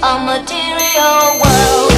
a material world.